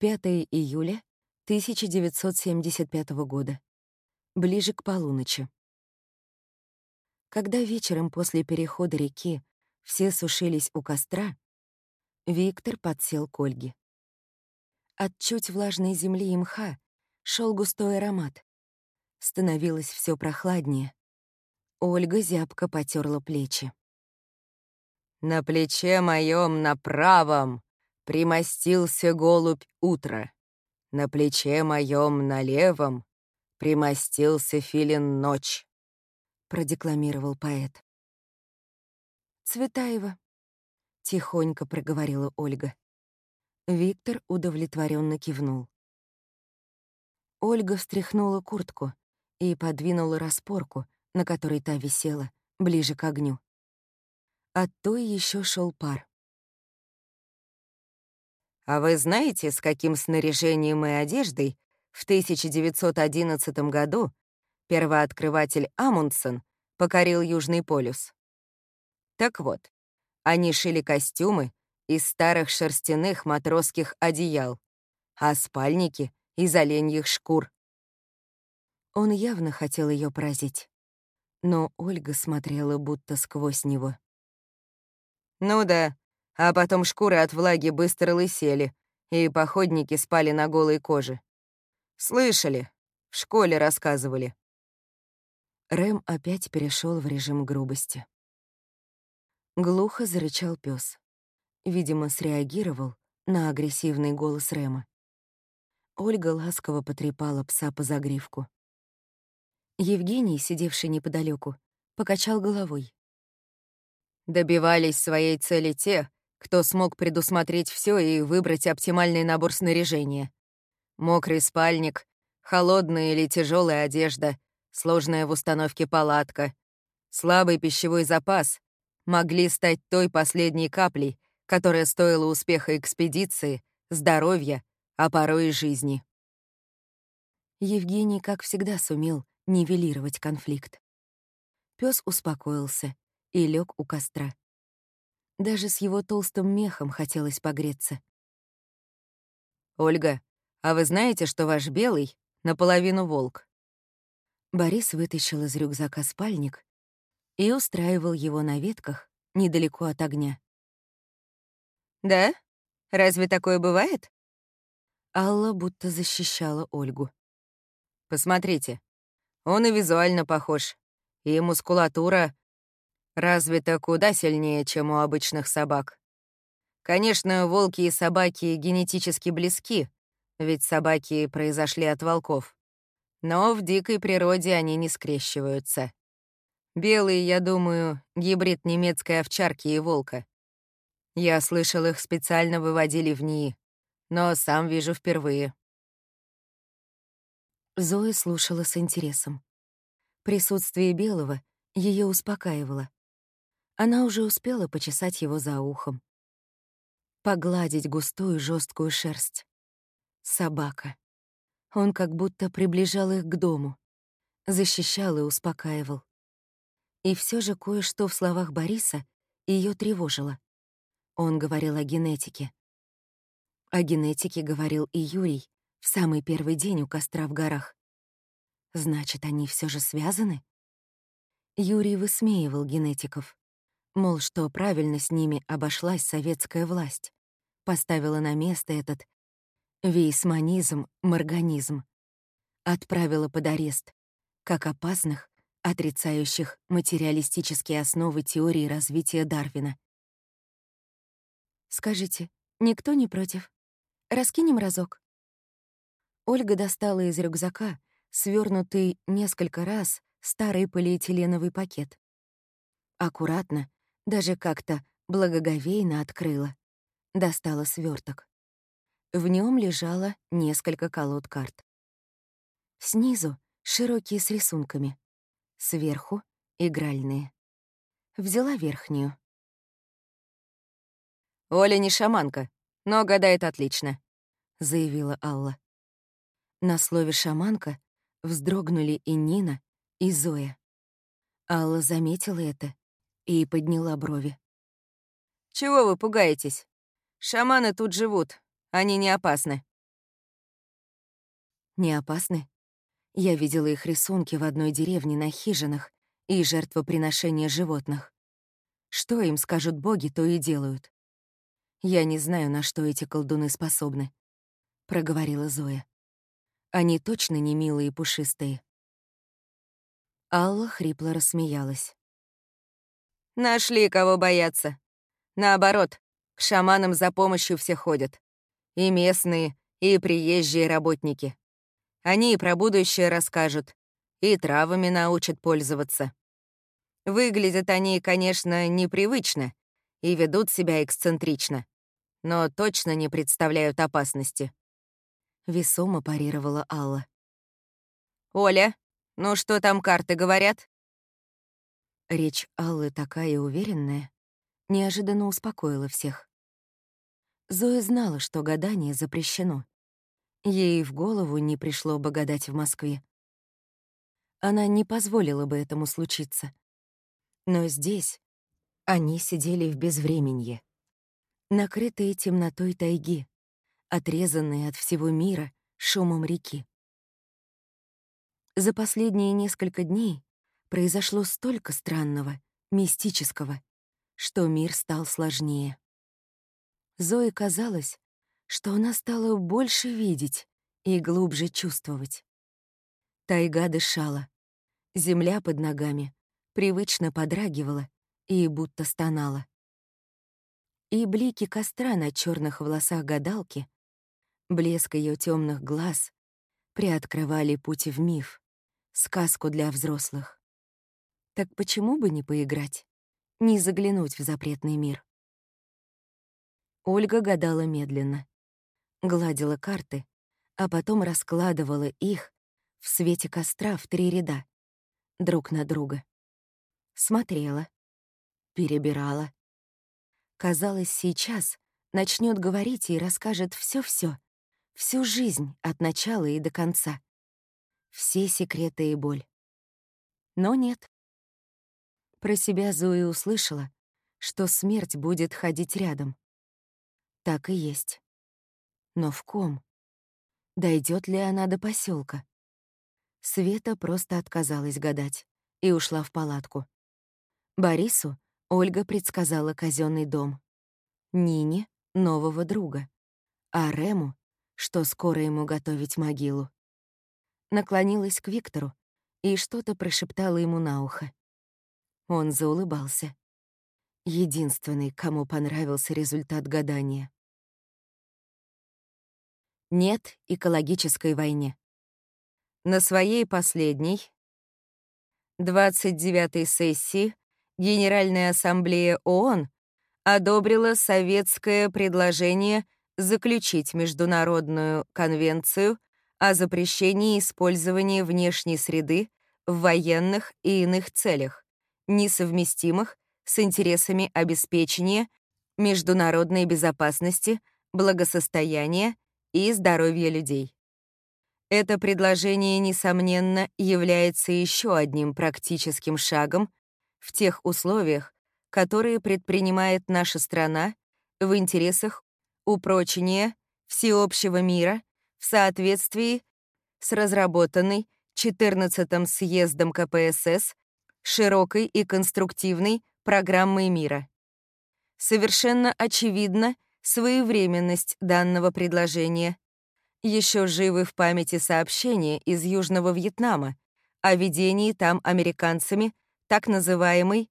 5 июля 1975 года. Ближе к полуночи. Когда вечером после перехода реки все сушились у костра, Виктор подсел к Ольге. От чуть влажной земли и мха шел густой аромат. Становилось все прохладнее. Ольга зябко потерла плечи. На плече моем на правом примостился голубь утра. На плече моем на левом примостился филин ночь продекламировал поэт. «Цветаева», — тихонько проговорила Ольга. Виктор удовлетворенно кивнул. Ольга встряхнула куртку и подвинула распорку, на которой та висела, ближе к огню. От той еще шел пар. «А вы знаете, с каким снаряжением и одеждой в 1911 году первооткрыватель Амундсен покорил Южный полюс. Так вот, они шили костюмы из старых шерстяных матросских одеял, а спальники — из оленьих шкур. Он явно хотел ее поразить, но Ольга смотрела будто сквозь него. «Ну да, а потом шкуры от влаги быстро лысели, и походники спали на голой коже. Слышали, в школе рассказывали. Рэм опять перешел в режим грубости. Глухо зарычал пес. Видимо, среагировал на агрессивный голос Рэма. Ольга ласково потрепала пса по загривку. Евгений, сидевший неподалеку, покачал головой. Добивались своей цели те, кто смог предусмотреть все и выбрать оптимальный набор снаряжения. Мокрый спальник, холодная или тяжелая одежда, сложная в установке палатка, слабый пищевой запас могли стать той последней каплей, которая стоила успеха экспедиции, здоровья, а порой и жизни. Евгений, как всегда, сумел нивелировать конфликт. Пес успокоился и лег у костра. Даже с его толстым мехом хотелось погреться. «Ольга, а вы знаете, что ваш белый наполовину волк?» Борис вытащил из рюкзака спальник и устраивал его на ветках недалеко от огня. «Да? Разве такое бывает?» Алла будто защищала Ольгу. «Посмотрите, он и визуально похож, и мускулатура развита куда сильнее, чем у обычных собак. Конечно, волки и собаки генетически близки, ведь собаки произошли от волков. Но в дикой природе они не скрещиваются. Белый, я думаю, гибрид немецкой овчарки и волка. Я слышал, их специально выводили в НИИ, но сам вижу впервые. Зоя слушала с интересом. Присутствие Белого ее успокаивало. Она уже успела почесать его за ухом. Погладить густую жесткую шерсть. Собака. Он как будто приближал их к дому, защищал и успокаивал. И все же кое-что в словах Бориса ее тревожило. Он говорил о генетике. О генетике говорил и Юрий в самый первый день у костра в горах. Значит, они все же связаны? Юрий высмеивал генетиков. Мол, что правильно с ними обошлась советская власть. Поставила на место этот Вейсманизм, морганизм. Отправила под арест, как опасных, отрицающих материалистические основы теории развития Дарвина. «Скажите, никто не против? Раскинем разок?» Ольга достала из рюкзака свернутый несколько раз старый полиэтиленовый пакет. Аккуратно, даже как-то благоговейно открыла. Достала сверток. В нем лежало несколько колод карт. Снизу — широкие с рисунками. Сверху — игральные. Взяла верхнюю. «Оля не шаманка, но гадает отлично», — заявила Алла. На слове «шаманка» вздрогнули и Нина, и Зоя. Алла заметила это и подняла брови. «Чего вы пугаетесь? Шаманы тут живут, они не опасны. Не опасны? Я видела их рисунки в одной деревне на хижинах и жертвоприношения животных. Что им скажут боги, то и делают. Я не знаю, на что эти колдуны способны, — проговорила Зоя. Они точно не милые и пушистые. Алла хрипло рассмеялась. Нашли кого бояться. Наоборот, к шаманам за помощью все ходят. И местные, и приезжие работники. Они и про будущее расскажут, и травами научат пользоваться. Выглядят они, конечно, непривычно и ведут себя эксцентрично, но точно не представляют опасности. Весомо парировала Алла. «Оля, ну что там карты говорят?» Речь Аллы такая уверенная, неожиданно успокоила всех. Зоя знала, что гадание запрещено. Ей в голову не пришло бы гадать в Москве. Она не позволила бы этому случиться. Но здесь они сидели в безвременье, накрытые темнотой тайги, отрезанные от всего мира шумом реки. За последние несколько дней произошло столько странного, мистического, что мир стал сложнее. Зое казалось, что она стала больше видеть и глубже чувствовать. Тайга дышала, земля под ногами привычно подрагивала и будто стонала. И блики костра на черных волосах гадалки, блеск ее темных глаз приоткрывали путь в миф, сказку для взрослых. Так почему бы не поиграть, не заглянуть в запретный мир? Ольга гадала медленно, гладила карты, а потом раскладывала их в свете костра в три ряда, друг на друга смотрела, перебирала. Казалось, сейчас начнет говорить и расскажет все-все, всю жизнь от начала и до конца. Все секреты и боль. Но нет. Про себя Зои услышала, что смерть будет ходить рядом. Так и есть. Но в ком? Дойдет ли она до поселка? Света просто отказалась гадать и ушла в палатку. Борису Ольга предсказала казенный дом. Нине — нового друга. А Рему, что скоро ему готовить могилу. Наклонилась к Виктору и что-то прошептала ему на ухо. Он заулыбался. Единственный, кому понравился результат гадания. Нет экологической войне. На своей последней, 29-й сессии Генеральная ассамблея ООН одобрила советское предложение заключить Международную конвенцию о запрещении использования внешней среды в военных и иных целях, несовместимых с интересами обеспечения международной безопасности, благосостояния и здоровья людей. Это предложение, несомненно, является еще одним практическим шагом в тех условиях, которые предпринимает наша страна в интересах упрочения всеобщего мира в соответствии с разработанной 14-м съездом КПСС широкой и конструктивной программой мира. Совершенно очевидна своевременность данного предложения. Еще живы в памяти сообщения из Южного Вьетнама о ведении там американцами так называемой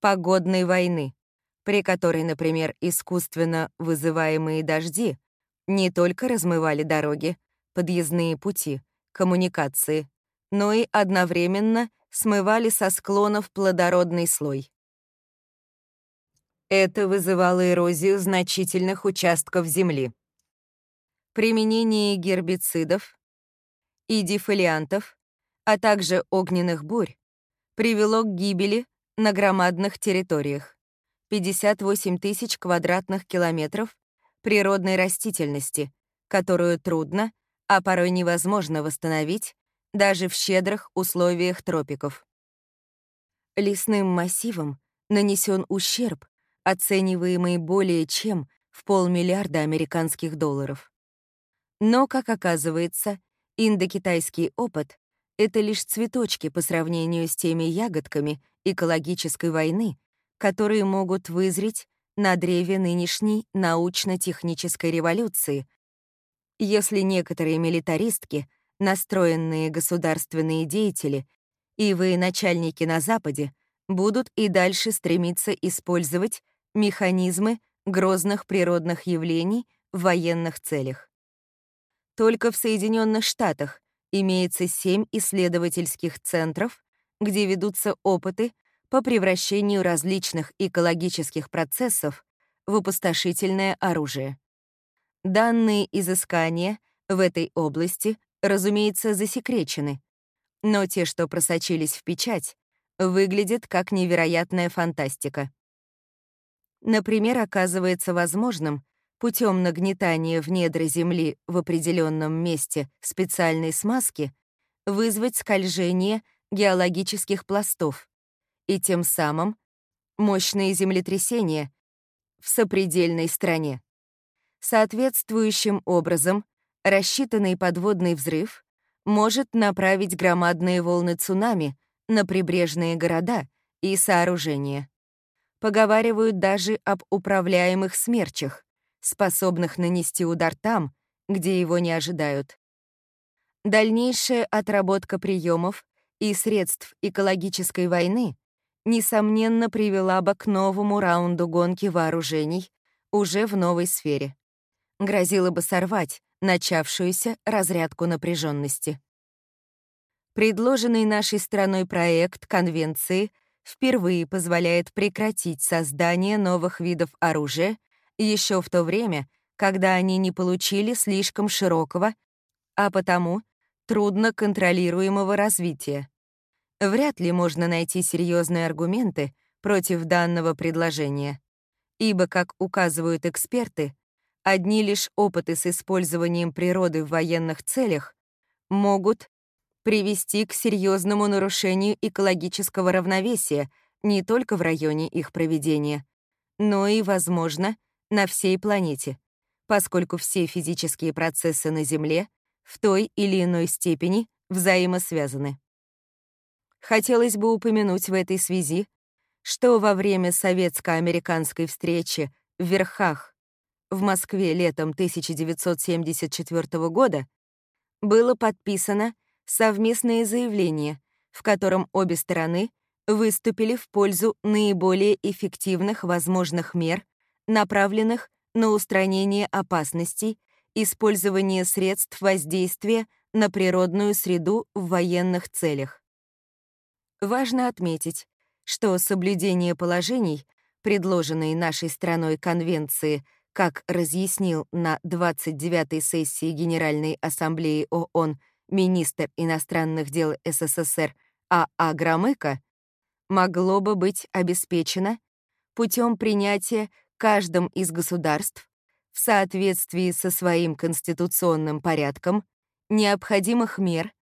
«погодной войны», при которой, например, искусственно вызываемые дожди не только размывали дороги, подъездные пути, коммуникации, но и одновременно смывали со склонов плодородный слой. Это вызывало эрозию значительных участков земли. Применение гербицидов и дефолиантов, а также огненных бурь привело к гибели на громадных территориях. 58 тысяч квадратных километров природной растительности, которую трудно, а порой невозможно восстановить даже в щедрых условиях тропиков. Лесным массивом нанесен ущерб, оцениваемый более чем в полмиллиарда американских долларов. Но, как оказывается, Индокитайский опыт — это лишь цветочки по сравнению с теми ягодками экологической войны, которые могут вызреть на древе нынешней научно-технической революции, если некоторые милитаристки, настроенные государственные деятели и военачальники на Западе будут и дальше стремиться использовать механизмы грозных природных явлений в военных целях. Только в Соединенных Штатах имеется семь исследовательских центров, где ведутся опыты по превращению различных экологических процессов в опустошительное оружие. Данные изыскания в этой области, разумеется, засекречены, но те, что просочились в печать, выглядят как невероятная фантастика. Например, оказывается возможным путем нагнетания в недра Земли в определенном месте специальной смазки вызвать скольжение геологических пластов и тем самым мощные землетрясения в сопредельной стране. Соответствующим образом рассчитанный подводный взрыв может направить громадные волны цунами на прибрежные города и сооружения. Поговаривают даже об управляемых смерчах, способных нанести удар там, где его не ожидают. Дальнейшая отработка приемов и средств экологической войны несомненно привела бы к новому раунду гонки вооружений уже в новой сфере. Грозило бы сорвать начавшуюся разрядку напряженности. Предложенный нашей страной проект Конвенции впервые позволяет прекратить создание новых видов оружия еще в то время, когда они не получили слишком широкого, а потому трудно контролируемого развития. Вряд ли можно найти серьезные аргументы против данного предложения, ибо, как указывают эксперты, одни лишь опыты с использованием природы в военных целях могут привести к серьезному нарушению экологического равновесия не только в районе их проведения, но и, возможно, на всей планете, поскольку все физические процессы на Земле в той или иной степени взаимосвязаны. Хотелось бы упомянуть в этой связи, что во время советско-американской встречи в Верхах в Москве летом 1974 года было подписано совместное заявление, в котором обе стороны выступили в пользу наиболее эффективных возможных мер, направленных на устранение опасностей, использование средств воздействия на природную среду в военных целях. Важно отметить, что соблюдение положений, предложенной нашей страной Конвенции как разъяснил на 29-й сессии Генеральной Ассамблеи ООН министр иностранных дел СССР А.А. А Громыко, могло бы быть обеспечено путем принятия каждым из государств в соответствии со своим конституционным порядком необходимых мер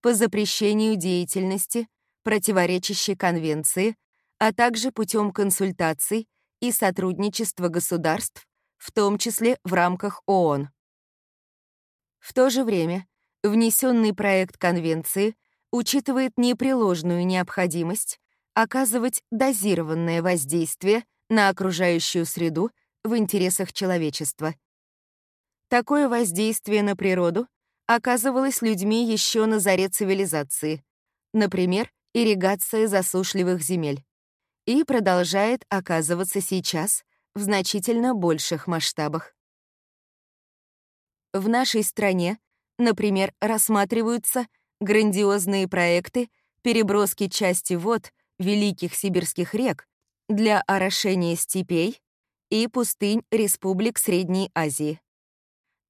по запрещению деятельности, противоречащей Конвенции, а также путем консультаций и сотрудничества государств в том числе в рамках ООН. В то же время внесенный проект Конвенции учитывает непреложную необходимость оказывать дозированное воздействие на окружающую среду в интересах человечества. Такое воздействие на природу оказывалось людьми еще на заре цивилизации, например, ирригация засушливых земель, и продолжает оказываться сейчас в значительно больших масштабах. В нашей стране, например, рассматриваются грандиозные проекты переброски части вод великих сибирских рек для орошения степей и пустынь республик Средней Азии.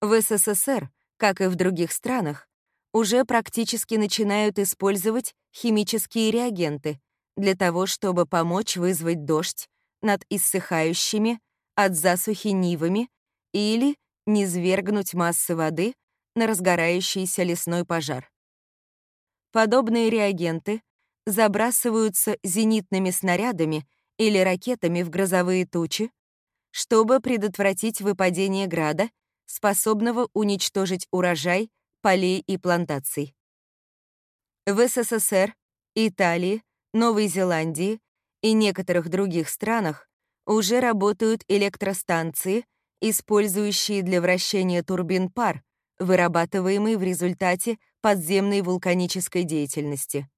В СССР, как и в других странах, уже практически начинают использовать химические реагенты для того, чтобы помочь вызвать дождь над иссыхающими от засухи нивами или низвергнуть массы воды на разгорающийся лесной пожар. Подобные реагенты забрасываются зенитными снарядами или ракетами в грозовые тучи, чтобы предотвратить выпадение града, способного уничтожить урожай полей и плантаций. В СССР, Италии, Новой Зеландии и некоторых других странах уже работают электростанции, использующие для вращения турбин пар, вырабатываемый в результате подземной вулканической деятельности.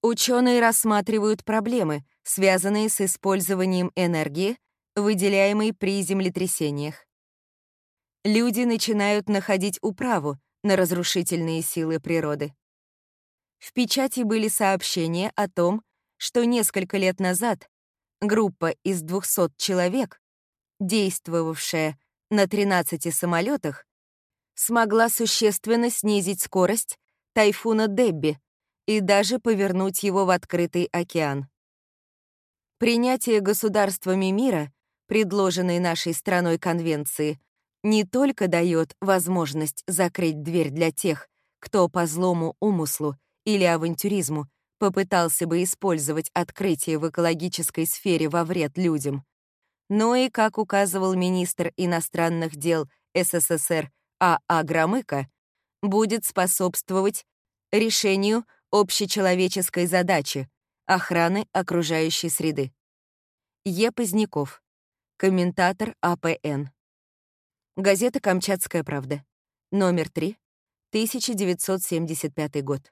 Ученые рассматривают проблемы, связанные с использованием энергии, выделяемой при землетрясениях. Люди начинают находить управу на разрушительные силы природы. В печати были сообщения о том, что несколько лет назад группа из 200 человек, действовавшая на 13 самолетах, смогла существенно снизить скорость тайфуна Дебби и даже повернуть его в открытый океан. Принятие государствами мира, предложенной нашей страной конвенции, не только дает возможность закрыть дверь для тех, кто по злому умыслу или авантюризму попытался бы использовать открытие в экологической сфере во вред людям, но и, как указывал министр иностранных дел СССР а. А. Громыко, будет способствовать решению общечеловеческой задачи охраны окружающей среды. Е. Поздняков, комментатор АПН. Газета «Камчатская правда», номер 3, 1975 год.